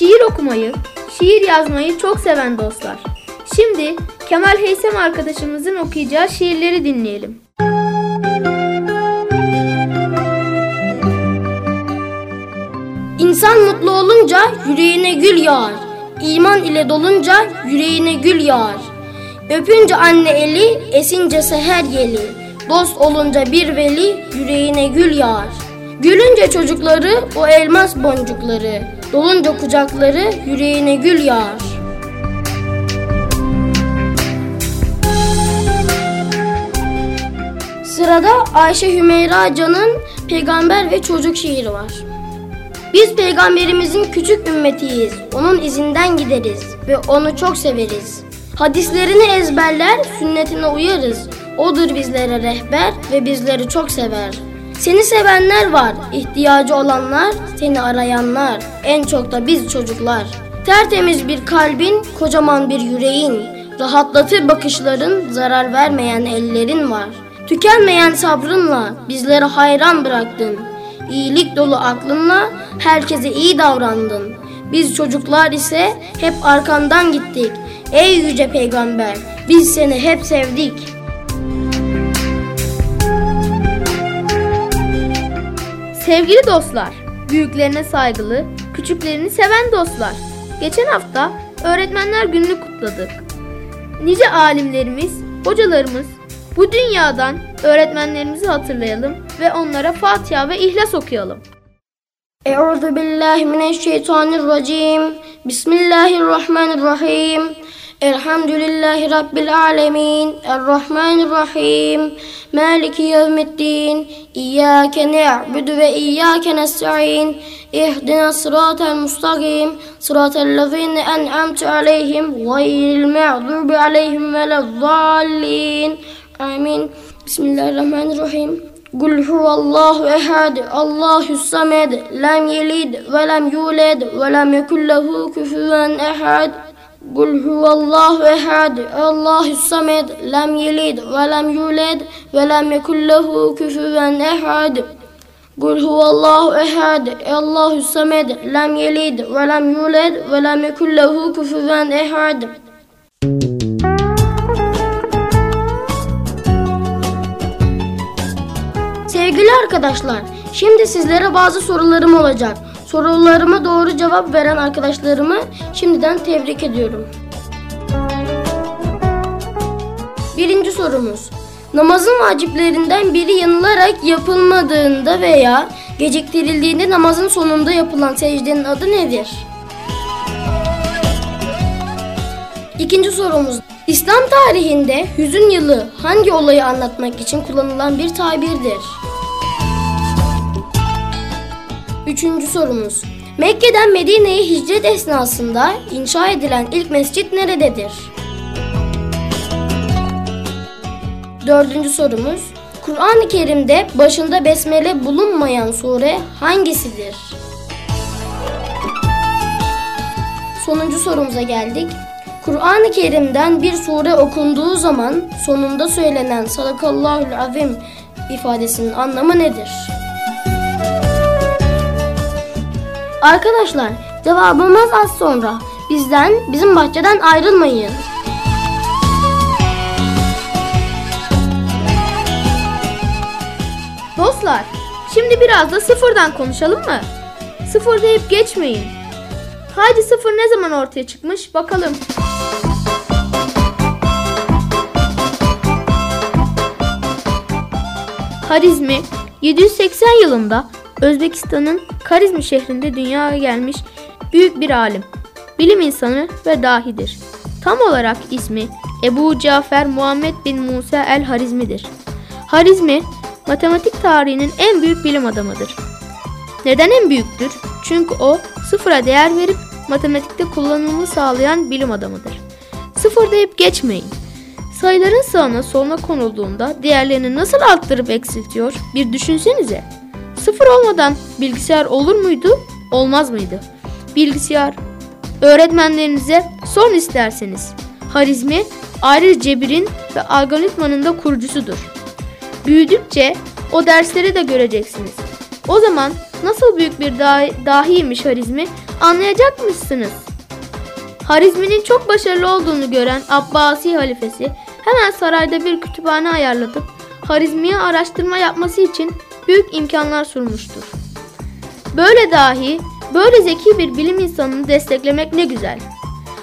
Şiir okumayı, şiir yazmayı çok seven dostlar. Şimdi Kemal Heysem arkadaşımızın okuyacağı şiirleri dinleyelim. İnsan mutlu olunca yüreğine gül yağar. İman ile dolunca yüreğine gül yağar. Öpünce anne eli, esince seher yeli. Dost olunca bir veli, yüreğine gül yağar. Gülünce çocukları, o elmas boncukları. Dolunca kucakları, yüreğine gül yağar. Sırada Ayşe Hümeyra Can'ın Peygamber ve Çocuk şiiri var. Biz peygamberimizin küçük ümmetiyiz. Onun izinden gideriz ve onu çok severiz. Hadislerini ezberler, sünnetine uyarız. Odur bizlere rehber ve bizleri çok sever. Seni sevenler var, ihtiyacı olanlar, seni arayanlar, en çok da biz çocuklar. Tertemiz bir kalbin, kocaman bir yüreğin, rahatlatır bakışların, zarar vermeyen ellerin var. Tükenmeyen sabrınla bizleri hayran bıraktın. İyilik dolu aklınla herkese iyi davrandın. Biz çocuklar ise hep arkandan gittik. Ey yüce peygamber, biz seni hep sevdik. Sevgili dostlar, büyüklerine saygılı, küçüklerini seven dostlar. Geçen hafta Öğretmenler Günü'nü kutladık. Nice alimlerimiz, hocalarımız bu dünyadan öğretmenlerimizi hatırlayalım ve onlara Fatiha ve İhlas okuyalım. Euzu billahi mineşşeytanirracim. Bismillahirrahmanirrahim. Elhamdülillahi Rabbil alemin. Errahmanirrahim. Maliki yevmiddin. İyyâke ne'budu ve iyyâke nesta'in. İhdina sıratel mustaqim. Sıratel lezîne en'amte aleyhim. Gayril mağdubi aleyhim velezzallin. Amin. Bismillahirrahmanirrahim. Kul huvallahu ehad, Allahu samed, lem yelid ve lem yulad ve lem yekun lehu kufuven ehad. Kul huvallahu ehad, Allahu samed, lem yelid ve lem yulad ve lem yekun lehu kufuven ehad. Kul huvallahu ehad, Allahu samed, lem yelid ve lem yulad ve lem yekun kufuven ehad. Sevgili arkadaşlar, şimdi sizlere bazı sorularım olacak. Sorularıma doğru cevap veren arkadaşlarımı şimdiden tebrik ediyorum. Birinci sorumuz. Namazın vaciplerinden biri yanılarak yapılmadığında veya geciktirildiğinde namazın sonunda yapılan secdenin adı nedir? İkinci sorumuz. İslam tarihinde hüzün yılı hangi olayı anlatmak için kullanılan bir tabirdir? Üçüncü sorumuz. Mekke'den Medine'ye hicret esnasında inşa edilen ilk mescit nerededir? Dördüncü sorumuz. Kur'an-ı Kerim'de başında besmele bulunmayan sure hangisidir? Sonuncu sorumuza geldik. Kur'an-ı Kerim'den bir sure okunduğu zaman sonunda söylenen sadakallahul azim ifadesinin anlamı nedir? Arkadaşlar cevabımız az sonra. Bizden, bizim bahçeden ayrılmayın. Dostlar, şimdi biraz da sıfırdan konuşalım mı? Sıfır deyip geçmeyin. Haydi sıfır ne zaman ortaya çıkmış bakalım. Harizmi 780 yılında Özbekistan'ın Karizmi şehrinde dünyaya gelmiş büyük bir alim, bilim insanı ve dahidir. Tam olarak ismi Ebu Cafer Muhammed bin Musa el Harizmi'dir. Harizmi, matematik tarihinin en büyük bilim adamıdır. Neden en büyüktür? Çünkü o sıfıra değer verip matematikte kullanımını sağlayan bilim adamıdır. Sıfır deyip geçmeyin. Sayıların sağına soluna konulduğunda değerlerini nasıl arttırıp eksiltiyor bir düşünsenize. Sıfır olmadan bilgisayar olur muydu, olmaz mıydı? Bilgisayar, öğretmenlerinize son isterseniz. Harizmi ayrıca cebirin ve algoritmanın da kurucusudur. Büyüdükçe o dersleri de göreceksiniz. O zaman nasıl büyük bir dahi, dahiymiş harizmi anlayacakmışsınız. Harizmi'nin çok başarılı olduğunu gören Abbasi halifesi hemen sarayda bir kütüphane ayarlatıp Harizmi'ye araştırma yapması için büyük imkanlar sunmuştur. Böyle dahi, böyle zeki bir bilim insanını desteklemek ne güzel.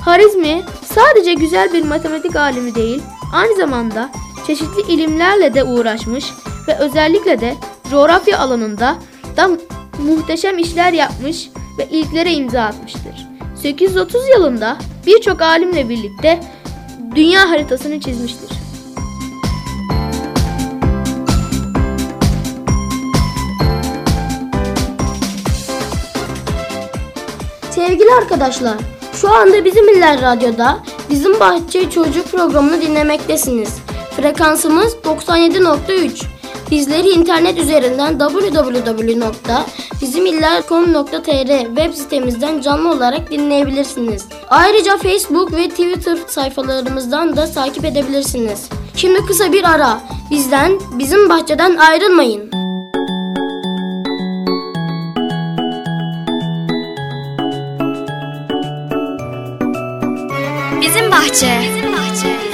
Harizmi sadece güzel bir matematik alimi değil, aynı zamanda çeşitli ilimlerle de uğraşmış ve özellikle de coğrafya alanında da muhteşem işler yapmış ve ilklere imza atmıştır. 830 yılında birçok alimle birlikte dünya haritasını çizmiştir. Sevgili arkadaşlar, şu anda Bizim İller Radyo'da Bizim Bahçe Çocuk programını dinlemektesiniz. Frekansımız 97.3. Bizleri internet üzerinden www.bizimiller.com.tr web sitemizden canlı olarak dinleyebilirsiniz. Ayrıca Facebook ve Twitter sayfalarımızdan da takip edebilirsiniz. Şimdi kısa bir ara. Bizden, bizim bahçeden ayrılmayın. Bizim bahçe. Bizim bahçe.